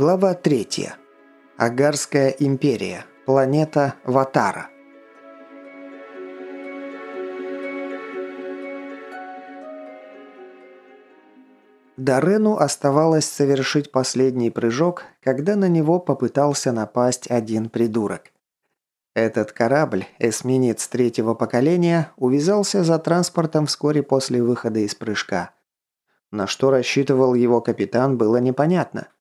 Глава 3. Агарская империя. Планета Ватара. Дарену оставалось совершить последний прыжок, когда на него попытался напасть один придурок. Этот корабль, эсминец третьего поколения, увязался за транспортом вскоре после выхода из прыжка. На что рассчитывал его капитан, было непонятно –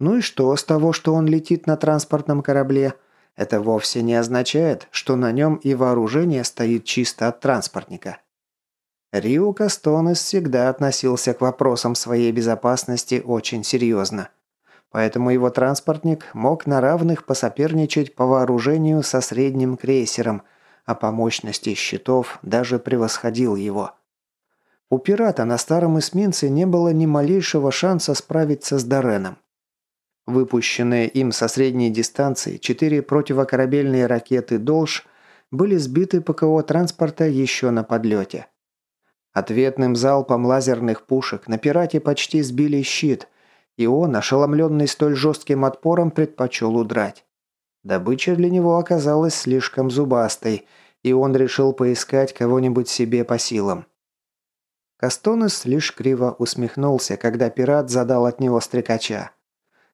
ну и что с того, что он летит на транспортном корабле? Это вовсе не означает, что на нем и вооружение стоит чисто от транспортника. Рио Кастонес всегда относился к вопросам своей безопасности очень серьезно. Поэтому его транспортник мог на равных посоперничать по вооружению со средним крейсером, а по мощности щитов даже превосходил его. У пирата на старом эсминце не было ни малейшего шанса справиться с Дореном. Выпущенные им со средней дистанции четыре противокорабельные ракеты «Долж» были сбиты ПКО транспорта еще на подлете. Ответным залпом лазерных пушек на пирате почти сбили щит, и он, ошеломленный столь жестким отпором, предпочел удрать. Добыча для него оказалась слишком зубастой, и он решил поискать кого-нибудь себе по силам. Кастонес лишь криво усмехнулся, когда пират задал от него стрекача.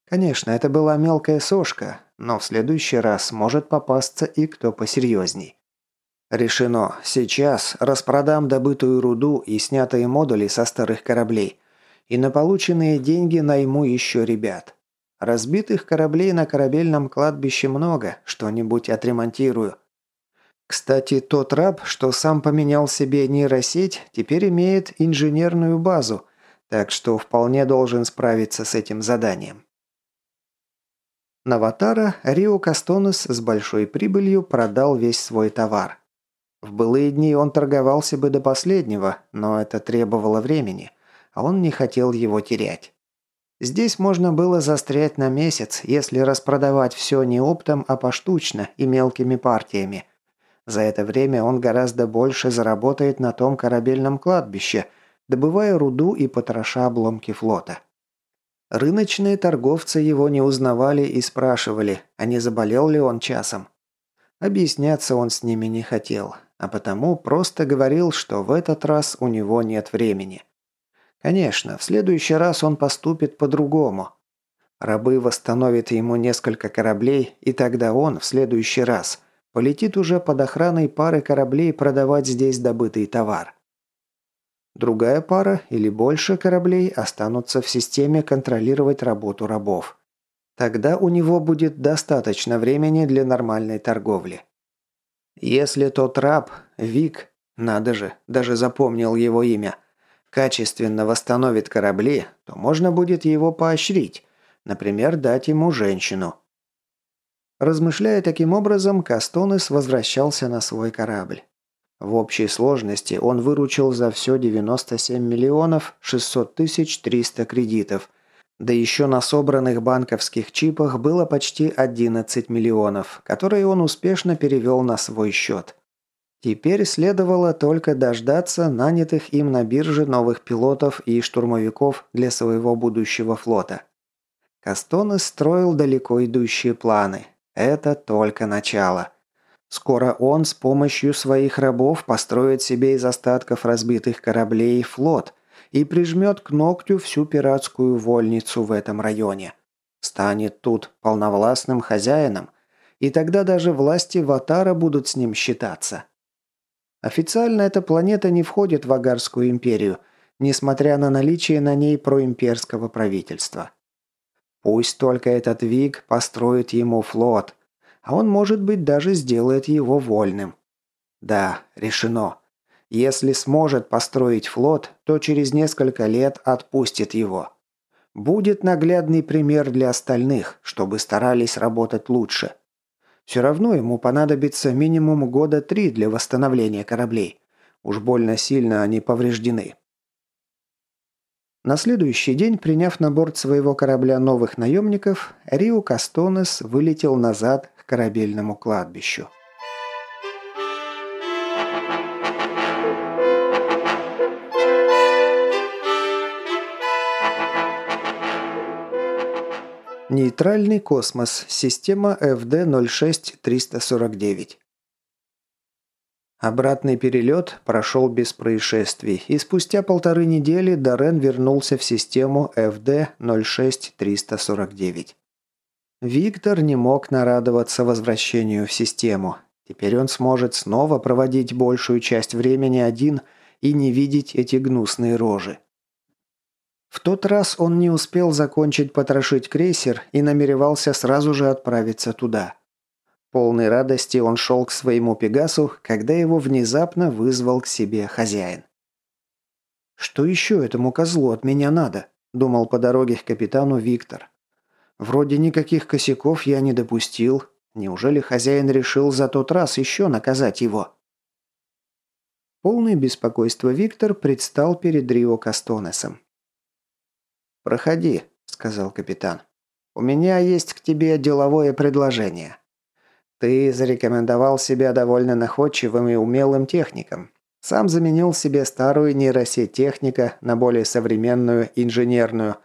Конечно, это была мелкая сошка, но в следующий раз может попасться и кто посерьезней. Решено. Сейчас распродам добытую руду и снятые модули со старых кораблей. И на полученные деньги найму еще ребят. Разбитых кораблей на корабельном кладбище много, что-нибудь отремонтирую. Кстати, тот раб, что сам поменял себе нейросеть, теперь имеет инженерную базу, так что вполне должен справиться с этим заданием. На Ватара Рио Кастонес с большой прибылью продал весь свой товар. В былые дни он торговался бы до последнего, но это требовало времени, а он не хотел его терять. Здесь можно было застрять на месяц, если распродавать все не оптом, а поштучно и мелкими партиями. За это время он гораздо больше заработает на том корабельном кладбище, добывая руду и потроша обломки флота. Рыночные торговцы его не узнавали и спрашивали, а не заболел ли он часом. Объясняться он с ними не хотел, а потому просто говорил, что в этот раз у него нет времени. Конечно, в следующий раз он поступит по-другому. Рабы восстановят ему несколько кораблей, и тогда он в следующий раз полетит уже под охраной пары кораблей продавать здесь добытый товар. Другая пара или больше кораблей останутся в системе контролировать работу рабов. Тогда у него будет достаточно времени для нормальной торговли. Если тот раб, Вик, надо же, даже запомнил его имя, качественно восстановит корабли, то можно будет его поощрить, например, дать ему женщину. Размышляя таким образом, Кастонес возвращался на свой корабль. В общей сложности он выручил за все 97 миллионов 600 тысяч 300 кредитов. Да еще на собранных банковских чипах было почти 11 миллионов, которые он успешно перевел на свой счет. Теперь следовало только дождаться нанятых им на бирже новых пилотов и штурмовиков для своего будущего флота. Кастонес строил далеко идущие планы. Это только начало. Скоро он с помощью своих рабов построит себе из остатков разбитых кораблей флот и прижмет к ногтю всю пиратскую вольницу в этом районе. Станет тут полновластным хозяином, и тогда даже власти Ватара будут с ним считаться. Официально эта планета не входит в Агарскую империю, несмотря на наличие на ней проимперского правительства. Пусть только этот Виг построит ему флот – а он, может быть, даже сделает его вольным. Да, решено. Если сможет построить флот, то через несколько лет отпустит его. Будет наглядный пример для остальных, чтобы старались работать лучше. Все равно ему понадобится минимум года три для восстановления кораблей. Уж больно сильно они повреждены. На следующий день, приняв на борт своего корабля новых наемников, Рио Кастонес вылетел назад корабельному кладбищу. Нейтральный космос. Система FD-06349. Обратный перелет прошел без происшествий, и спустя полторы недели Дорен вернулся в систему FD-06349. Виктор не мог нарадоваться возвращению в систему. Теперь он сможет снова проводить большую часть времени один и не видеть эти гнусные рожи. В тот раз он не успел закончить потрошить крейсер и намеревался сразу же отправиться туда. Полной радости он шел к своему Пегасу, когда его внезапно вызвал к себе хозяин. «Что еще этому козлу от меня надо?» – думал по дороге к капитану Виктор. «Вроде никаких косяков я не допустил. Неужели хозяин решил за тот раз еще наказать его?» Полный беспокойства Виктор предстал перед Рио Кастонесом. «Проходи», – сказал капитан. «У меня есть к тебе деловое предложение. Ты зарекомендовал себя довольно находчивым и умелым техником. Сам заменил себе старую нейросеть техника на более современную инженерную.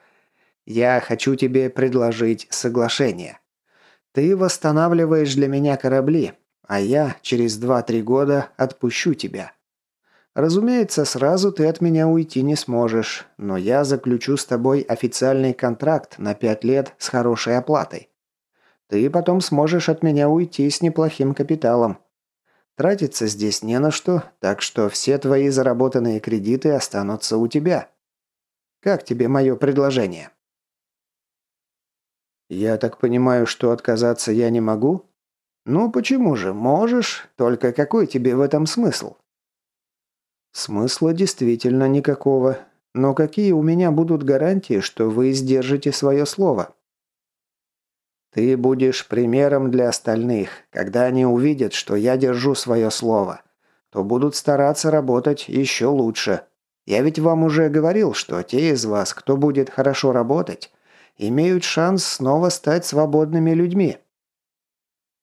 Я хочу тебе предложить соглашение. Ты восстанавливаешь для меня корабли, а я через 2-3 года отпущу тебя. Разумеется, сразу ты от меня уйти не сможешь, но я заключу с тобой официальный контракт на пять лет с хорошей оплатой. Ты потом сможешь от меня уйти с неплохим капиталом. Тратиться здесь не на что, так что все твои заработанные кредиты останутся у тебя. Как тебе мое предложение?» «Я так понимаю, что отказаться я не могу?» «Ну почему же? Можешь. Только какой тебе в этом смысл? Смысла действительно никакого. Но какие у меня будут гарантии, что вы сдержите свое слово? Ты будешь примером для остальных. Когда они увидят, что я держу свое слово, то будут стараться работать еще лучше. Я ведь вам уже говорил, что те из вас, кто будет хорошо работать, имеют шанс снова стать свободными людьми.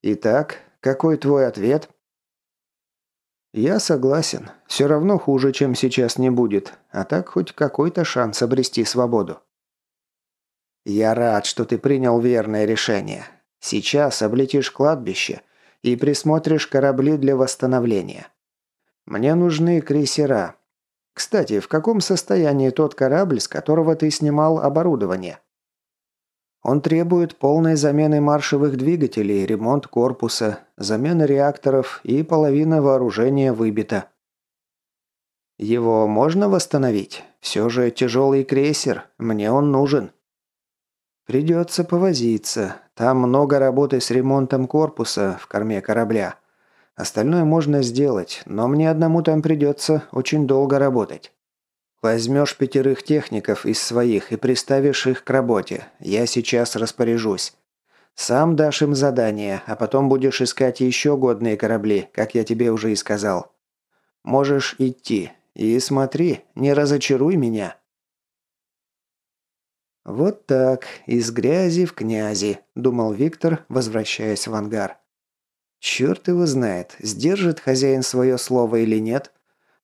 Итак, какой твой ответ? «Я согласен. Все равно хуже, чем сейчас не будет. А так хоть какой-то шанс обрести свободу». «Я рад, что ты принял верное решение. Сейчас облетишь кладбище и присмотришь корабли для восстановления. Мне нужны крейсера. Кстати, в каком состоянии тот корабль, с которого ты снимал оборудование?» Он требует полной замены маршевых двигателей, ремонт корпуса, замена реакторов и половина вооружения выбита. Его можно восстановить? Все же тяжелый крейсер, мне он нужен. Придется повозиться. Там много работы с ремонтом корпуса в корме корабля. Остальное можно сделать, но мне одному там придется очень долго работать. Возьмешь пятерых техников из своих и приставишь их к работе. Я сейчас распоряжусь. Сам дашь им задание, а потом будешь искать еще годные корабли, как я тебе уже и сказал. Можешь идти. И смотри, не разочаруй меня. Вот так, из грязи в князи, думал Виктор, возвращаясь в ангар. Черт его знает, сдержит хозяин свое слово или нет,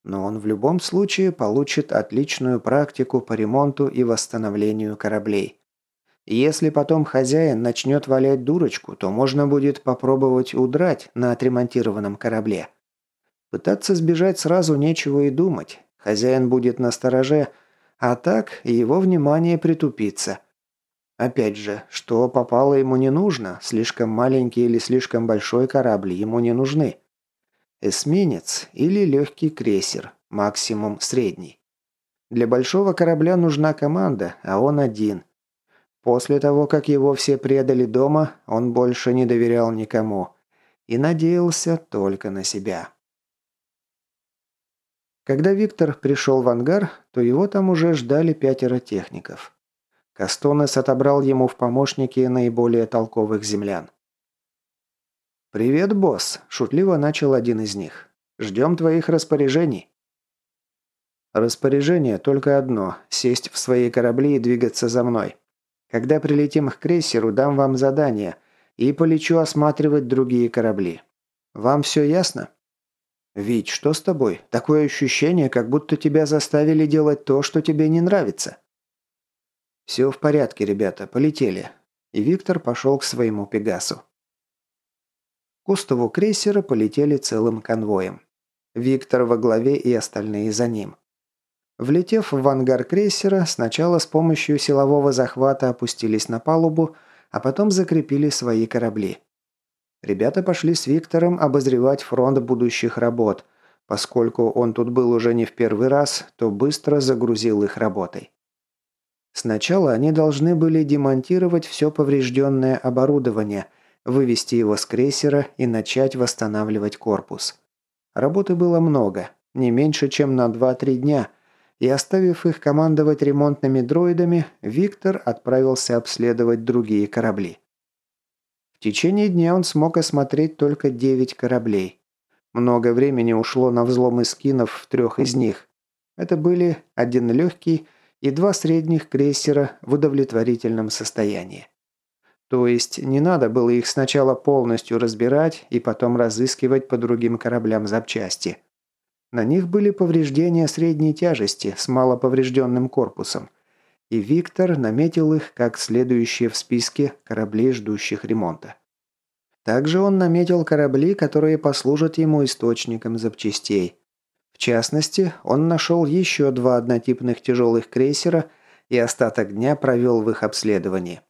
но он в любом случае получит отличную практику по ремонту и восстановлению кораблей. Если потом хозяин начнет валять дурочку, то можно будет попробовать удрать на отремонтированном корабле. Пытаться сбежать сразу нечего и думать. Хозяин будет на стороже, а так его внимание притупится. Опять же, что попало ему не нужно, слишком маленький или слишком большой корабль ему не нужны. Эсминец или легкий крейсер, максимум средний. Для большого корабля нужна команда, а он один. После того, как его все предали дома, он больше не доверял никому и надеялся только на себя. Когда Виктор пришел в ангар, то его там уже ждали пятеро техников. Кастонес отобрал ему в помощники наиболее толковых землян. «Привет, босс», – шутливо начал один из них. «Ждем твоих распоряжений». «Распоряжение только одно – сесть в свои корабли и двигаться за мной. Когда прилетим к крейсеру, дам вам задание и полечу осматривать другие корабли. Вам все ясно?» «Вить, что с тобой? Такое ощущение, как будто тебя заставили делать то, что тебе не нравится». «Все в порядке, ребята, полетели. и Виктор пошел к своему Пегасу. К острову крейсера полетели целым конвоем. Виктор во главе и остальные за ним. Влетев в ангар крейсера, сначала с помощью силового захвата опустились на палубу, а потом закрепили свои корабли. Ребята пошли с Виктором обозревать фронт будущих работ. Поскольку он тут был уже не в первый раз, то быстро загрузил их работой. Сначала они должны были демонтировать все поврежденное оборудование, вывести его с крейсера и начать восстанавливать корпус. Работы было много, не меньше, чем на 2-3 дня, и оставив их командовать ремонтными дроидами, Виктор отправился обследовать другие корабли. В течение дня он смог осмотреть только 9 кораблей. Много времени ушло на взломы скинов в трех из них. Это были один легкий и два средних крейсера в удовлетворительном состоянии. То есть не надо было их сначала полностью разбирать и потом разыскивать по другим кораблям запчасти. На них были повреждения средней тяжести с малоповрежденным корпусом. И Виктор наметил их как следующие в списке кораблей, ждущих ремонта. Также он наметил корабли, которые послужат ему источником запчастей. В частности, он нашел еще два однотипных тяжелых крейсера и остаток дня провел в их обследовании.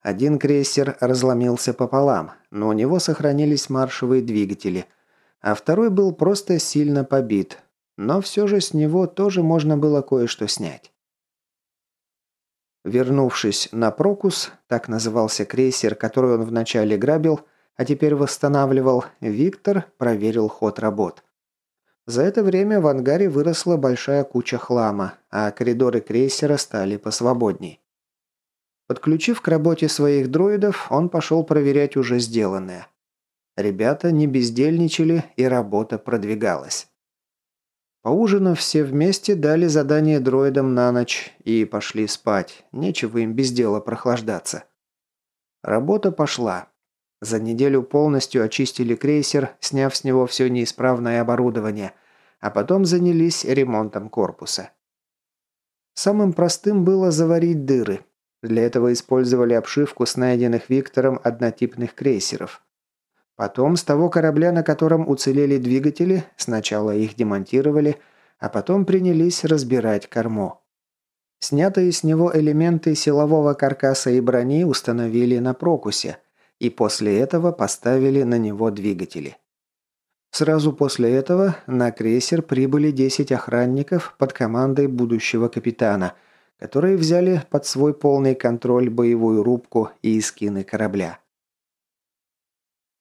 Один крейсер разломился пополам, но у него сохранились маршевые двигатели – а второй был просто сильно побит, но все же с него тоже можно было кое-что снять. Вернувшись на Прокус, так назывался крейсер, который он вначале грабил, а теперь восстанавливал, Виктор проверил ход работ. За это время в ангаре выросла большая куча хлама, а коридоры крейсера стали посвободней. Подключив к работе своих дроидов, он пошел проверять уже сделанное. Ребята не бездельничали, и работа продвигалась. Поужинав, все вместе дали задание дроидам на ночь и пошли спать. Нечего им без дела прохлаждаться. Работа пошла. За неделю полностью очистили крейсер, сняв с него все неисправное оборудование, а потом занялись ремонтом корпуса. Самым простым было заварить дыры. Для этого использовали обшивку с найденных Виктором однотипных крейсеров. Потом с того корабля, на котором уцелели двигатели, сначала их демонтировали, а потом принялись разбирать корму. Снятые с него элементы силового каркаса и брони установили на Прокусе, и после этого поставили на него двигатели. Сразу после этого на крейсер прибыли 10 охранников под командой будущего капитана, которые взяли под свой полный контроль боевую рубку и эскины корабля.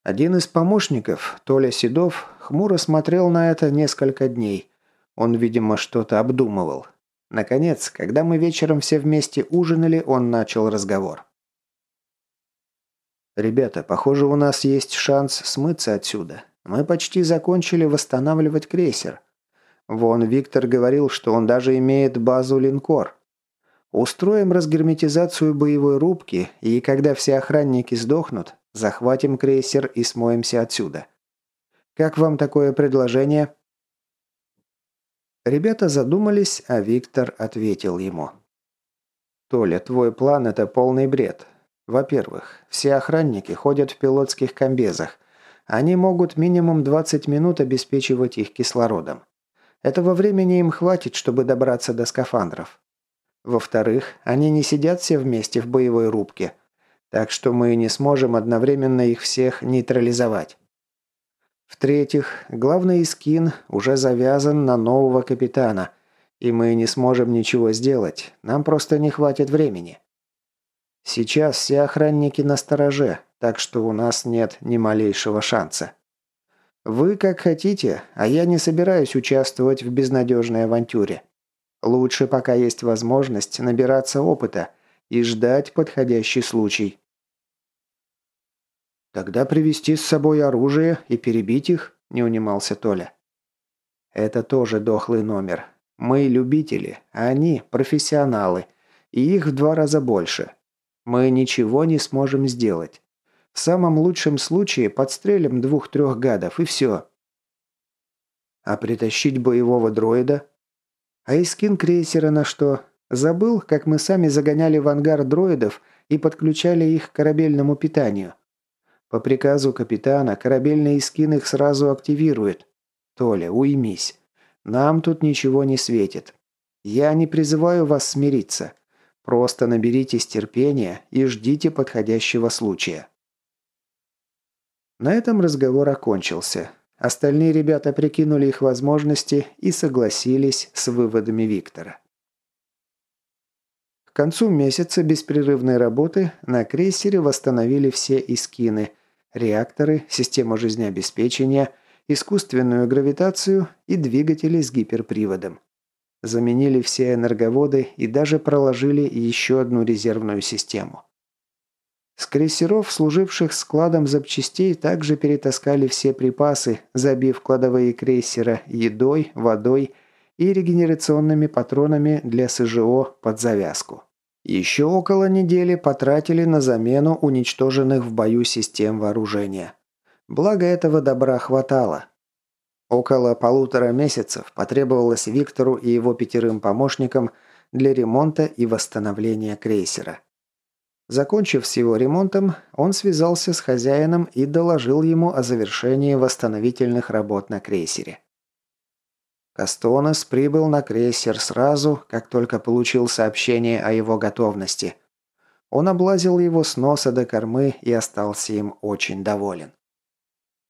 Один из помощников, Толя Седов, хмуро смотрел на это несколько дней. Он, видимо, что-то обдумывал. Наконец, когда мы вечером все вместе ужинали, он начал разговор. «Ребята, похоже, у нас есть шанс смыться отсюда. Мы почти закончили восстанавливать крейсер. Вон Виктор говорил, что он даже имеет базу линкор. Устроим разгерметизацию боевой рубки, и когда все охранники сдохнут, Захватим крейсер и смоемся отсюда. Как вам такое предложение?» Ребята задумались, а Виктор ответил ему. «Толя, твой план – это полный бред. Во-первых, все охранники ходят в пилотских комбезах. Они могут минимум 20 минут обеспечивать их кислородом. Этого времени им хватит, чтобы добраться до скафандров. Во-вторых, они не сидят все вместе в боевой рубке – так что мы не сможем одновременно их всех нейтрализовать. В-третьих, главный скин уже завязан на нового капитана, и мы не сможем ничего сделать, нам просто не хватит времени. Сейчас все охранники на стороже, так что у нас нет ни малейшего шанса. Вы как хотите, а я не собираюсь участвовать в безнадежной авантюре. Лучше, пока есть возможность, набираться опыта – и ждать подходящий случай. «Тогда привезти с собой оружие и перебить их?» – не унимался Толя. «Это тоже дохлый номер. Мы любители, а они профессионалы, и их в два раза больше. Мы ничего не сможем сделать. В самом лучшем случае подстрелим двух-трех гадов, и все». «А притащить боевого дроида?» «А искин крейсера на что? Забыл, как мы сами загоняли в ангар дроидов и подключали их к корабельному питанию. По приказу капитана корабельный скин их сразу активирует. Толя, уймись. Нам тут ничего не светит. Я не призываю вас смириться. Просто наберитесь терпения и ждите подходящего случая. На этом разговор окончился. Остальные ребята прикинули их возможности и согласились с выводами Виктора. К концу месяца беспрерывной работы на крейсере восстановили все искины, реакторы, систему жизнеобеспечения, искусственную гравитацию и двигатели с гиперприводом. Заменили все энерговоды и даже проложили еще одну резервную систему. С крейсеров, служивших складом запчастей, также перетаскали все припасы, забив кладовые крейсера едой, водой и регенерационными патронами для СЖО под завязку. Еще около недели потратили на замену уничтоженных в бою систем вооружения. Благо этого добра хватало. Около полутора месяцев потребовалось Виктору и его пятерым помощникам для ремонта и восстановления крейсера. Закончив с его ремонтом, он связался с хозяином и доложил ему о завершении восстановительных работ на крейсере. Кастонес прибыл на крейсер сразу, как только получил сообщение о его готовности. Он облазил его с носа до кормы и остался им очень доволен.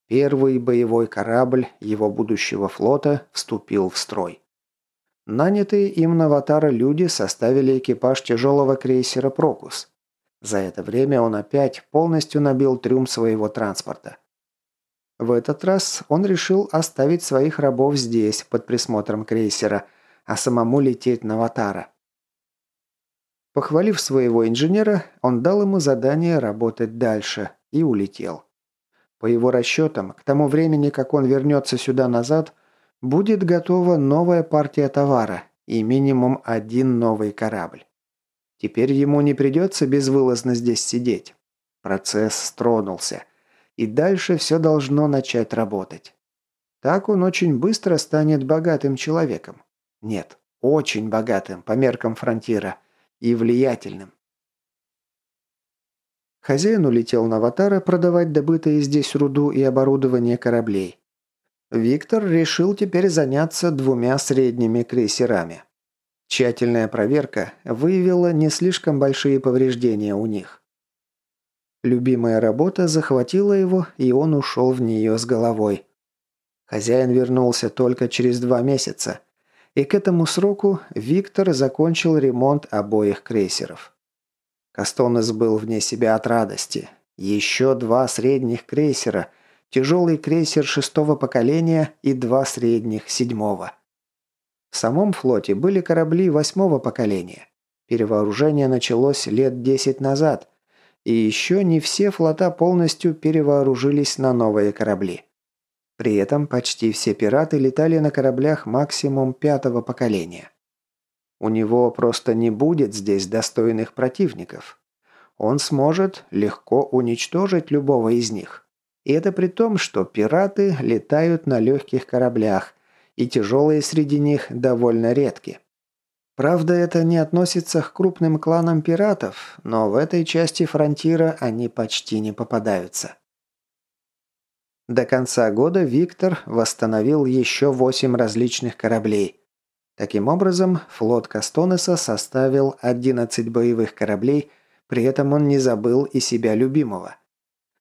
Первый боевой корабль его будущего флота вступил в строй. Нанятые им на Аватара люди составили экипаж тяжелого крейсера «Прокус». За это время он опять полностью набил трюм своего транспорта. В этот раз он решил оставить своих рабов здесь, под присмотром крейсера, а самому лететь на Аватара. Похвалив своего инженера, он дал ему задание работать дальше и улетел. По его расчетам, к тому времени, как он вернется сюда назад, будет готова новая партия товара и минимум один новый корабль. Теперь ему не придется безвылазно здесь сидеть. Процесс стронулся – и дальше все должно начать работать. Так он очень быстро станет богатым человеком. Нет, очень богатым по меркам фронтира и влиятельным. Хозяин улетел на Аватара продавать добытые здесь руду и оборудование кораблей. Виктор решил теперь заняться двумя средними крейсерами. Тщательная проверка выявила не слишком большие повреждения у них. Любимая работа захватила его, и он ушел в нее с головой. Хозяин вернулся только через два месяца, и к этому сроку Виктор закончил ремонт обоих крейсеров. Кастонес был вне себя от радости. Еще два средних крейсера, тяжелый крейсер шестого поколения и два средних седьмого. В самом флоте были корабли восьмого поколения. Перевооружение началось лет десять назад – и еще не все флота полностью перевооружились на новые корабли. При этом почти все пираты летали на кораблях максимум пятого поколения. У него просто не будет здесь достойных противников. Он сможет легко уничтожить любого из них. И это при том, что пираты летают на легких кораблях, и тяжелые среди них довольно редки. Правда, это не относится к крупным кланам пиратов, но в этой части фронтира они почти не попадаются. До конца года Виктор восстановил еще восемь различных кораблей. Таким образом, флот Кастонеса составил 11 боевых кораблей, при этом он не забыл и себя любимого.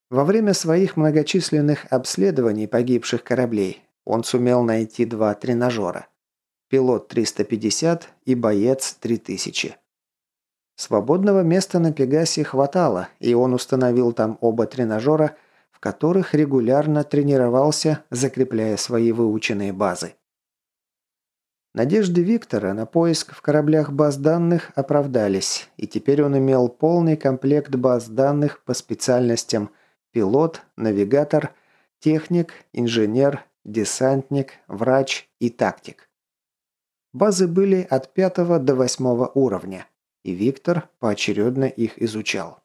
Во время своих многочисленных обследований погибших кораблей он сумел найти два тренажера – пилот 350 и боец 3000. Свободного места на Пегасе хватало, и он установил там оба тренажера, в которых регулярно тренировался, закрепляя свои выученные базы. Надежды Виктора на поиск в кораблях баз данных оправдались, и теперь он имел полный комплект баз данных по специальностям пилот, навигатор, техник, инженер, десантник, врач и тактик. Базы были от пятого до восьмого уровня, и Виктор поочередно их изучал.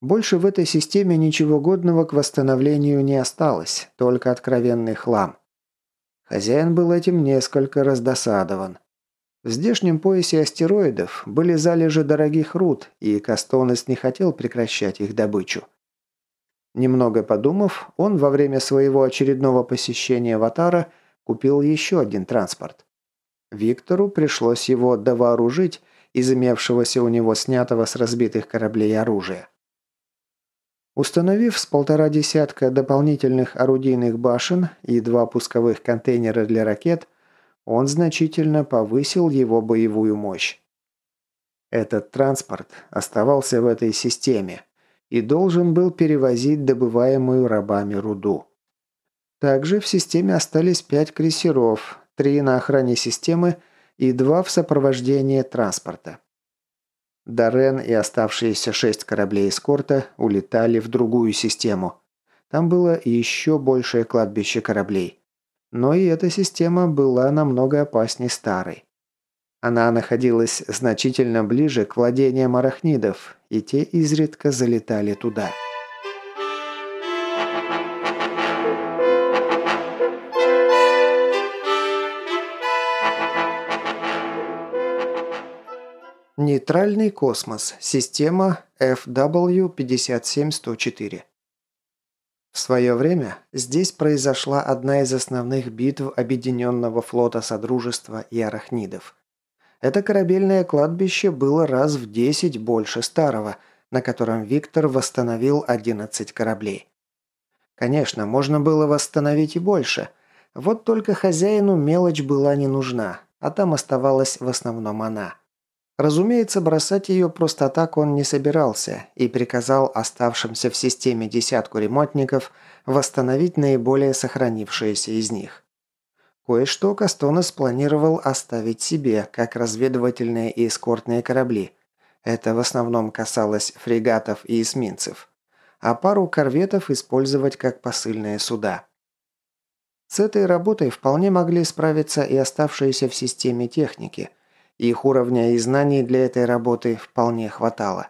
Больше в этой системе ничего годного к восстановлению не осталось, только откровенный хлам. Хозяин был этим несколько раздосадован. В здешнем поясе астероидов были залежи дорогих руд, и Кастонес не хотел прекращать их добычу. Немного подумав, он во время своего очередного посещения Ватара купил еще один транспорт. Виктору пришлось его довооружить из имевшегося у него снятого с разбитых кораблей оружия. Установив с полтора десятка дополнительных орудийных башен и два пусковых контейнера для ракет, он значительно повысил его боевую мощь. Этот транспорт оставался в этой системе и должен был перевозить добываемую рабами руду. Также в системе остались пять крейсеров, три на охране системы и два в сопровождении транспорта. Дорен и оставшиеся шесть кораблей эскорта улетали в другую систему. Там было еще большее кладбище кораблей. Но и эта система была намного опаснее старой. Она находилась значительно ближе к владениям арахнидов, и те изредка залетали туда. Нейтральный космос. Система FW-57104. В свое время здесь произошла одна из основных битв Объединенного флота Содружества и Арахнидов. Это корабельное кладбище было раз в 10 больше старого, на котором Виктор восстановил 11 кораблей. Конечно, можно было восстановить и больше. Вот только хозяину мелочь была не нужна, а там оставалась в основном она – Разумеется, бросать ее просто так он не собирался и приказал оставшимся в системе десятку ремонтников восстановить наиболее сохранившиеся из них. Кое-что Кастонес планировал оставить себе, как разведывательные и эскортные корабли. Это в основном касалось фрегатов и эсминцев. А пару корветов использовать как посыльные суда. С этой работой вполне могли справиться и оставшиеся в системе техники – их уровня и знаний для этой работы вполне хватало.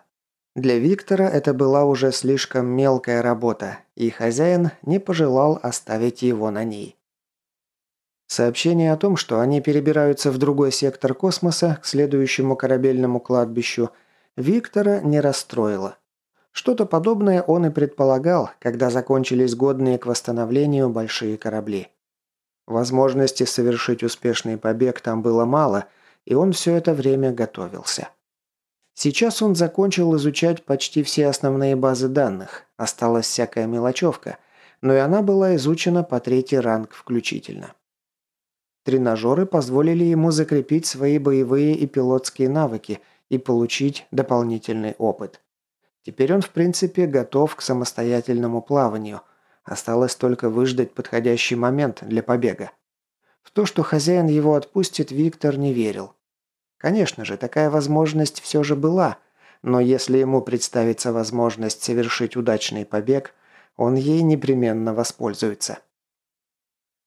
Для Виктора это была уже слишком мелкая работа, и хозяин не пожелал оставить его на ней. Сообщение о том, что они перебираются в другой сектор космоса к следующему корабельному кладбищу, Виктора не расстроило. Что-то подобное он и предполагал, когда закончились годные к восстановлению большие корабли. Возможности совершить успешный побег там было мало – и он все это время готовился. Сейчас он закончил изучать почти все основные базы данных, осталась всякая мелочевка, но и она была изучена по третий ранг включительно. Тренажеры позволили ему закрепить свои боевые и пилотские навыки и получить дополнительный опыт. Теперь он в принципе готов к самостоятельному плаванию, осталось только выждать подходящий момент для побега. В то, что хозяин его отпустит, Виктор не верил. Конечно же, такая возможность все же была, но если ему представится возможность совершить удачный побег, он ей непременно воспользуется.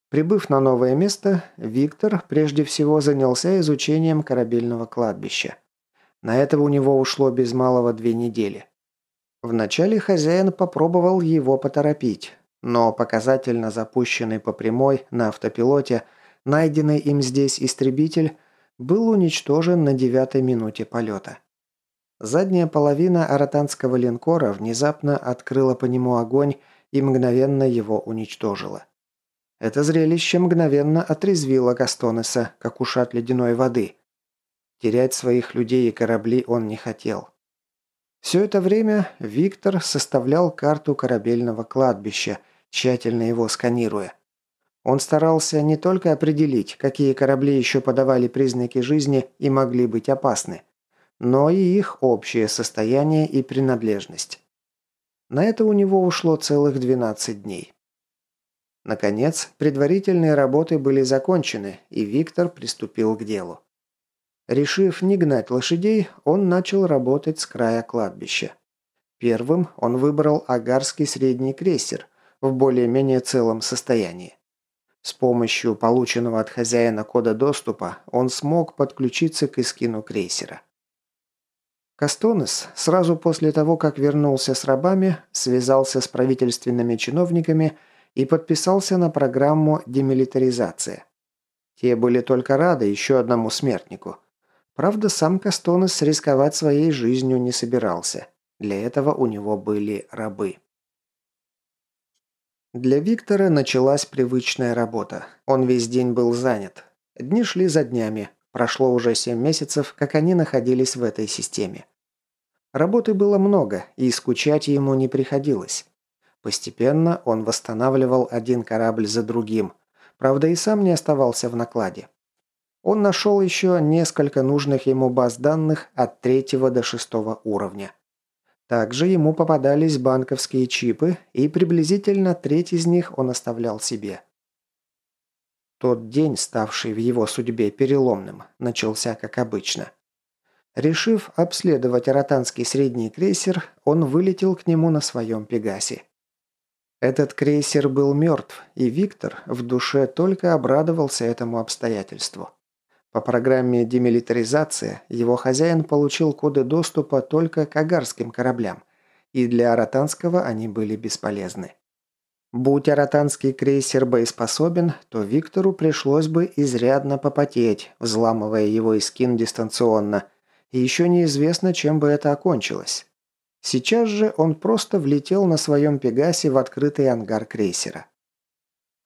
Прибыв на новое место, Виктор прежде всего занялся изучением корабельного кладбища. На это у него ушло без малого две недели. Вначале хозяин попробовал его поторопить, но показательно запущенный по прямой на автопилоте – Найденный им здесь истребитель был уничтожен на девятой минуте полета. Задняя половина аратанского линкора внезапно открыла по нему огонь и мгновенно его уничтожила. Это зрелище мгновенно отрезвило Гастонеса, как ушат ледяной воды. Терять своих людей и корабли он не хотел. Все это время Виктор составлял карту корабельного кладбища, тщательно его сканируя. Он старался не только определить, какие корабли еще подавали признаки жизни и могли быть опасны, но и их общее состояние и принадлежность. На это у него ушло целых 12 дней. Наконец, предварительные работы были закончены, и Виктор приступил к делу. Решив не гнать лошадей, он начал работать с края кладбища. Первым он выбрал агарский средний крейсер в более-менее целом состоянии. С помощью полученного от хозяина кода доступа он смог подключиться к эскину крейсера. Кастонес сразу после того, как вернулся с рабами, связался с правительственными чиновниками и подписался на программу демилитаризации. Те были только рады еще одному смертнику. Правда, сам Кастонес рисковать своей жизнью не собирался. Для этого у него были рабы. Для Виктора началась привычная работа. Он весь день был занят. Дни шли за днями. Прошло уже 7 месяцев, как они находились в этой системе. Работы было много, и скучать ему не приходилось. Постепенно он восстанавливал один корабль за другим. Правда, и сам не оставался в накладе. Он нашел еще несколько нужных ему баз данных от третьего до шестого уровня. Также ему попадались банковские чипы, и приблизительно треть из них он оставлял себе. Тот день, ставший в его судьбе переломным, начался как обычно. Решив обследовать ротанский средний крейсер, он вылетел к нему на своем Пегасе. Этот крейсер был мертв, и Виктор в душе только обрадовался этому обстоятельству. По программе демилитаризация его хозяин получил коды доступа только к агарским кораблям, и для аратанского они были бесполезны. Будь аратанский крейсер боеспособен, то Виктору пришлось бы изрядно попотеть, взламывая его искин дистанционно, и еще неизвестно, чем бы это окончилось. Сейчас же он просто влетел на своем Пегасе в открытый ангар крейсера.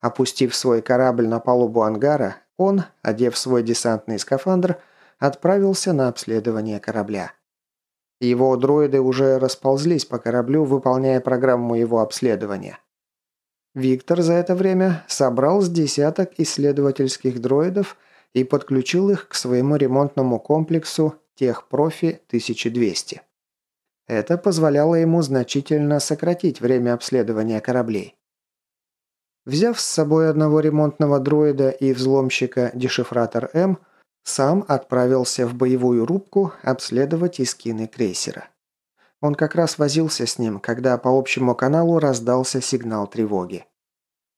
Опустив свой корабль на палубу ангара, он, одев свой десантный скафандр, отправился на обследование корабля. Его дроиды уже расползлись по кораблю, выполняя программу его обследования. Виктор за это время собрал с десяток исследовательских дроидов и подключил их к своему ремонтному комплексу Техпрофи 1200. Это позволяло ему значительно сократить время обследования кораблей. Взяв с собой одного ремонтного дроида и взломщика дешифратор М, сам отправился в боевую рубку обследовать искины крейсера. Он как раз возился с ним, когда по общему каналу раздался сигнал тревоги.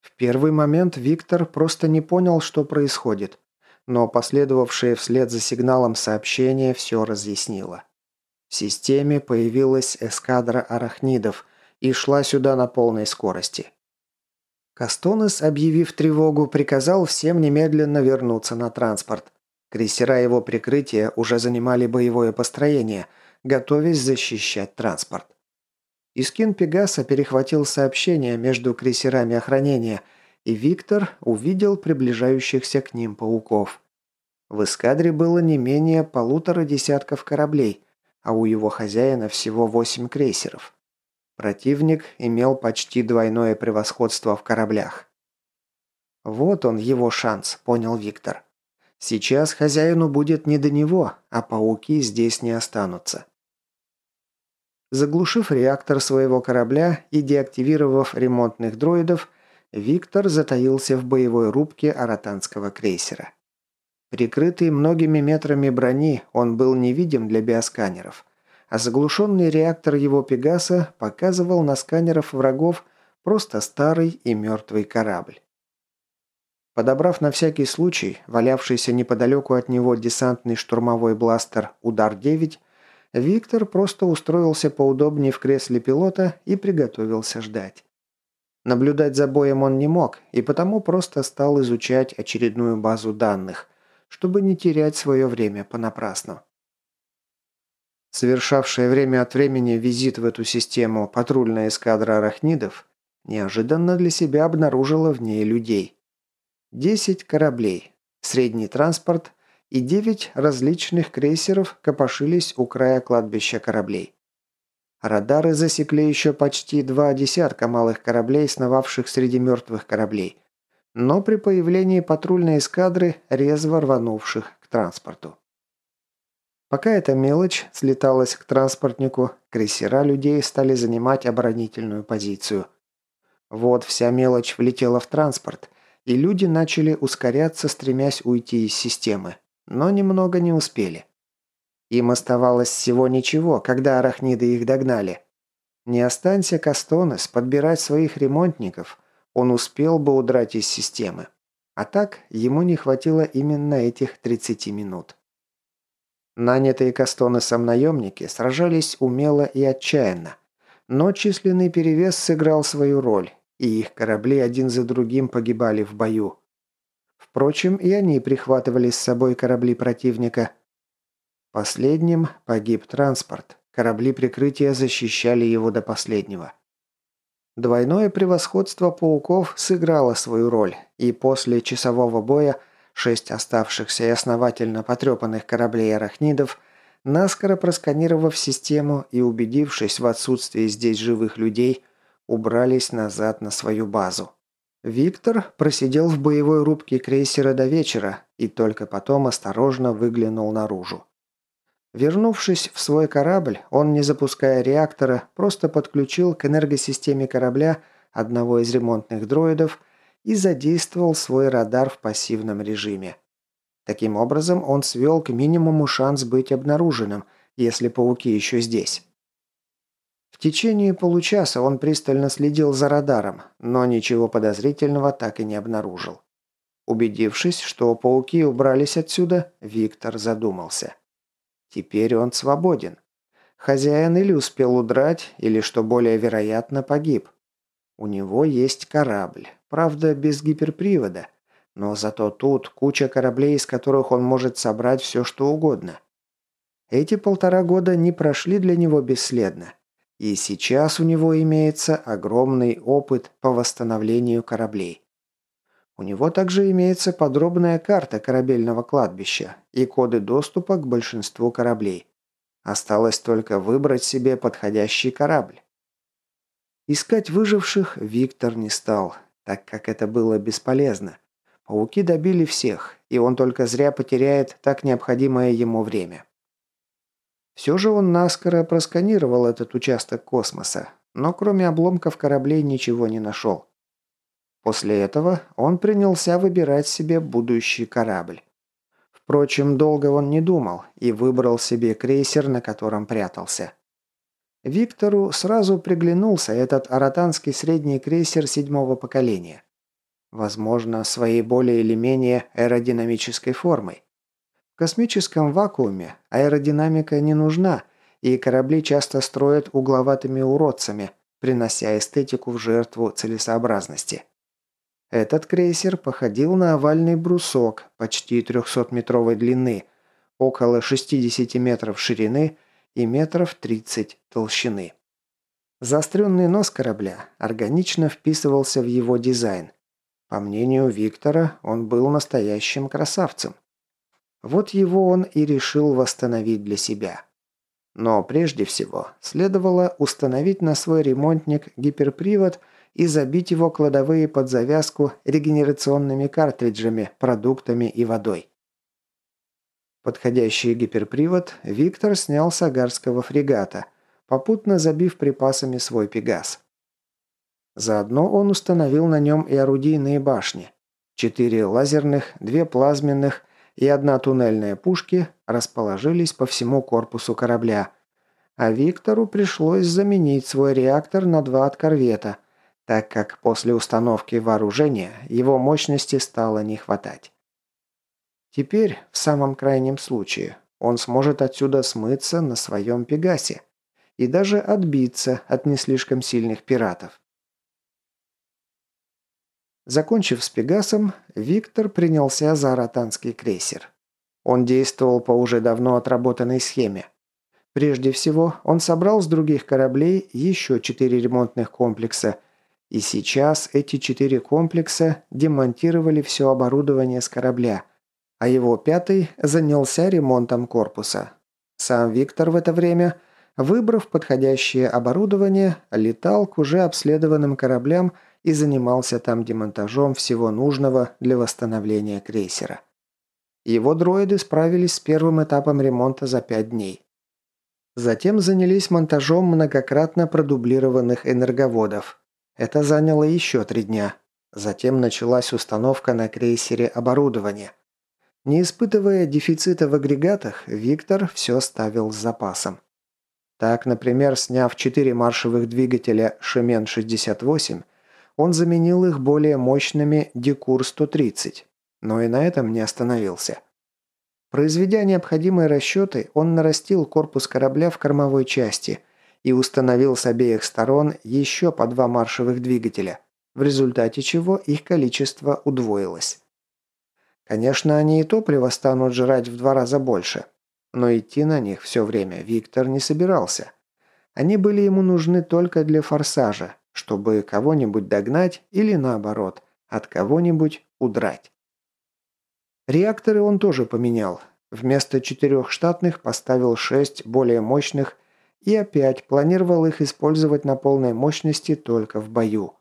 В первый момент Виктор просто не понял, что происходит, но последовавшее вслед за сигналом сообщение все разъяснило. В системе появилась эскадра арахнидов и шла сюда на полной скорости. Кастонес, объявив тревогу, приказал всем немедленно вернуться на транспорт. Крейсера его прикрытия уже занимали боевое построение, готовясь защищать транспорт. Искин Пегаса перехватил сообщение между крейсерами охранения, и Виктор увидел приближающихся к ним пауков. В эскадре было не менее полутора десятков кораблей, а у его хозяина всего восемь крейсеров. Противник имел почти двойное превосходство в кораблях. Вот он, его шанс, понял Виктор. Сейчас хозяину будет не до него, а пауки здесь не останутся. Заглушив реактор своего корабля и деактивировав ремонтных дроидов, Виктор затаился в боевой рубке аратанского крейсера. Прикрытый многими метрами брони, он был невидим для биосканеров – а заглушенный реактор его «Пегаса» показывал на сканеров врагов просто старый и мертвый корабль. Подобрав на всякий случай валявшийся неподалеку от него десантный штурмовой бластер «Удар-9», Виктор просто устроился поудобнее в кресле пилота и приготовился ждать. Наблюдать за боем он не мог, и потому просто стал изучать очередную базу данных, чтобы не терять свое время понапрасну. Совершавшая время от времени визит в эту систему патрульная эскадра арахнидов неожиданно для себя обнаружила в ней людей. Десять кораблей, средний транспорт и девять различных крейсеров копошились у края кладбища кораблей. Радары засекли еще почти два десятка малых кораблей, сновавших среди мертвых кораблей, но при появлении патрульной эскадры резво рванувших к транспорту. Пока эта мелочь слеталась к транспортнику, крейсера людей стали занимать оборонительную позицию. Вот вся мелочь влетела в транспорт, и люди начали ускоряться, стремясь уйти из системы, но немного не успели. Им оставалось всего ничего, когда арахниды их догнали. Не останься Кастонес подбирать своих ремонтников, он успел бы удрать из системы. А так, ему не хватило именно этих 30 минут. Нанятые Кастонесом наемники сражались умело и отчаянно. Но численный перевес сыграл свою роль, и их корабли один за другим погибали в бою. Впрочем, и они прихватывали с собой корабли противника. Последним погиб транспорт. Корабли прикрытия защищали его до последнего. Двойное превосходство пауков сыграло свою роль, и после часового боя шесть оставшихся и основательно потрепанных кораблей арахнидов, наскоро просканировав систему и убедившись в отсутствии здесь живых людей, убрались назад на свою базу. Виктор просидел в боевой рубке крейсера до вечера и только потом осторожно выглянул наружу. Вернувшись в свой корабль, он, не запуская реактора, просто подключил к энергосистеме корабля одного из ремонтных дроидов и задействовал свой радар в пассивном режиме. Таким образом, он свел к минимуму шанс быть обнаруженным, если пауки еще здесь. В течение получаса он пристально следил за радаром, но ничего подозрительного так и не обнаружил. Убедившись, что пауки убрались отсюда, Виктор задумался. Теперь он свободен. Хозяин или успел удрать, или, что более вероятно, погиб. У него есть корабль, правда, без гиперпривода, но зато тут куча кораблей, из которых он может собрать все, что угодно. Эти полтора года не прошли для него бесследно. И сейчас у него имеется огромный опыт по восстановлению кораблей. У него также имеется подробная карта корабельного кладбища и коды доступа к большинству кораблей. Осталось только выбрать себе подходящий корабль. Искать выживших Виктор не стал, так как это было бесполезно. Пауки добили всех, и он только зря потеряет так необходимое ему время. Все же он наскоро просканировал этот участок космоса, но кроме обломков кораблей ничего не нашел. После этого он принялся выбирать себе будущий корабль. Впрочем, долго он не думал и выбрал себе крейсер, на котором прятался. Виктору сразу приглянулся этот аратанский средний крейсер седьмого поколения. Возможно, своей более или менее аэродинамической формой. В космическом вакууме аэродинамика не нужна, и корабли часто строят угловатыми уродцами, принося эстетику в жертву целесообразности. Этот крейсер походил на овальный брусок почти 300-метровой длины, около 60 метров ширины и метров 30 толщины. Заостренный нос корабля органично вписывался в его дизайн. По мнению Виктора, он был настоящим красавцем. Вот его он и решил восстановить для себя. Но прежде всего следовало установить на свой ремонтник гиперпривод и забить его кладовые под завязку регенерационными картриджами, продуктами и водой. Подходящий гиперпривод Виктор снял с агарского фрегата, попутно забив припасами свой пегас. Заодно он установил на нем и орудийные башни. Четыре лазерных, две плазменных – и одна туннельная пушки расположились по всему корпусу корабля, а Виктору пришлось заменить свой реактор на два от корвета, так как после установки вооружения его мощности стало не хватать. Теперь, в самом крайнем случае, он сможет отсюда смыться на своем Пегасе и даже отбиться от не слишком сильных пиратов. Закончив с Пегасом, Виктор принялся за ротанский крейсер. Он действовал по уже давно отработанной схеме. Прежде всего, он собрал с других кораблей еще четыре ремонтных комплекса, и сейчас эти четыре комплекса демонтировали все оборудование с корабля, а его пятый занялся ремонтом корпуса. Сам Виктор в это время, выбрав подходящее оборудование, летал к уже обследованным кораблям и занимался там демонтажом всего нужного для восстановления крейсера. Его дроиды справились с первым этапом ремонта за пять дней. Затем занялись монтажом многократно продублированных энерговодов. Это заняло еще три дня. Затем началась установка на крейсере оборудования. Не испытывая дефицита в агрегатах, Виктор все ставил с запасом. Так, например, сняв четыре маршевых двигателя «Шемен-68», он заменил их более мощными Дикур-130, но и на этом не остановился. Произведя необходимые расчеты, он нарастил корпус корабля в кормовой части и установил с обеих сторон еще по два маршевых двигателя, в результате чего их количество удвоилось. Конечно, они и топливо станут жрать в два раза больше. Но идти на них все время Виктор не собирался. Они были ему нужны только для форсажа, чтобы кого-нибудь догнать или наоборот, от кого-нибудь удрать. Реакторы он тоже поменял. Вместо четырех штатных поставил шесть более мощных и опять планировал их использовать на полной мощности только в бою.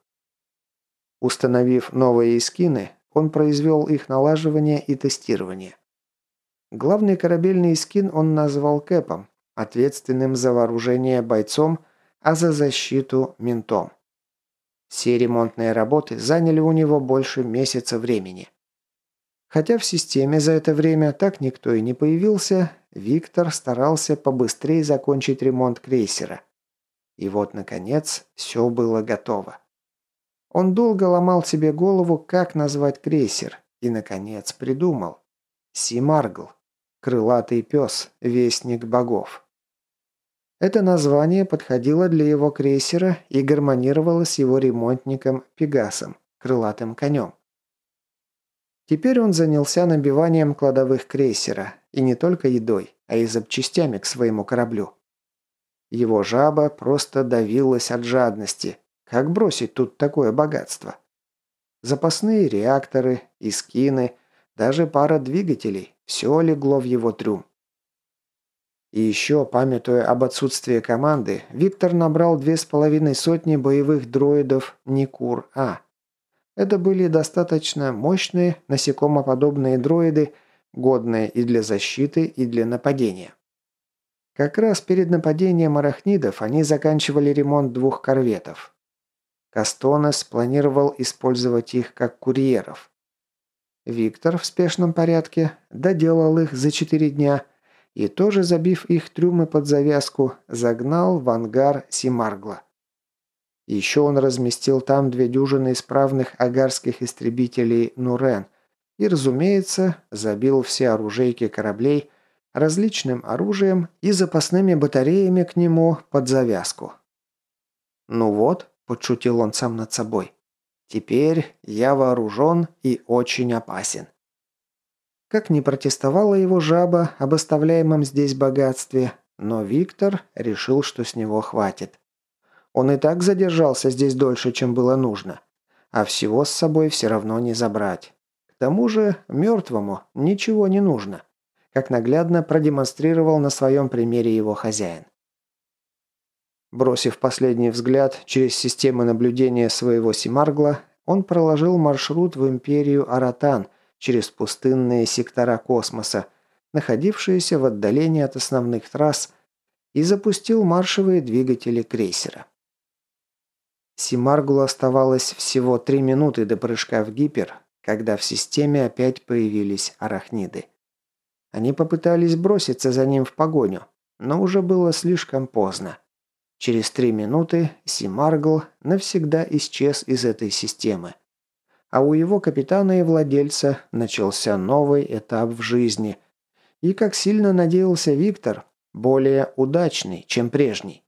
Установив новые эскины, он произвел их налаживание и тестирование. Главный корабельный скин он назвал Кэпом, ответственным за вооружение бойцом, а за защиту ментом. Все ремонтные работы заняли у него больше месяца времени. Хотя в системе за это время так никто и не появился, Виктор старался побыстрее закончить ремонт крейсера. И вот, наконец, все было готово. Он долго ломал себе голову, как назвать крейсер, и, наконец, придумал. Симаргл. Крылатый пес, вестник богов. Это название подходило для его крейсера и гармонировало с его ремонтником Пегасом, крылатым конем. Теперь он занялся набиванием кладовых крейсера, и не только едой, а и запчастями к своему кораблю. Его жаба просто давилась от жадности. Как бросить тут такое богатство? Запасные реакторы, искины, даже пара двигателей – все легло в его трюм. И еще, памятуя об отсутствии команды, Виктор набрал две с половиной сотни боевых дроидов Никур-А – это были достаточно мощные насекомоподобные дроиды, годные и для защиты, и для нападения. Как раз перед нападением арахнидов они заканчивали ремонт двух корветов. Кастонес планировал использовать их как курьеров. Виктор в спешном порядке доделал их за четыре дня и тоже, забив их трюмы под завязку, загнал в ангар Симаргла. Еще он разместил там две дюжины исправных агарских истребителей «Нурен» и, разумеется, забил все оружейки кораблей различным оружием и запасными батареями к нему под завязку. «Ну вот», – подшутил он сам над собой, – «теперь я вооружен и очень опасен». Как не протестовала его жаба об оставляемом здесь богатстве, но Виктор решил, что с него хватит. Он и так задержался здесь дольше, чем было нужно. А всего с собой все равно не забрать. К тому же мертвому ничего не нужно, как наглядно продемонстрировал на своем примере его хозяин. Бросив последний взгляд через системы наблюдения своего Симаргла, он проложил маршрут в империю Аратан через пустынные сектора космоса, находившиеся в отдалении от основных трасс, и запустил маршевые двигатели крейсера. Симаргулу оставалось всего три минуты до прыжка в гипер, когда в системе опять появились арахниды. Они попытались броситься за ним в погоню, но уже было слишком поздно. Через три минуты Симаргл навсегда исчез из этой системы. А у его капитана и владельца начался новый этап в жизни. И, как сильно надеялся Виктор, более удачный, чем прежний.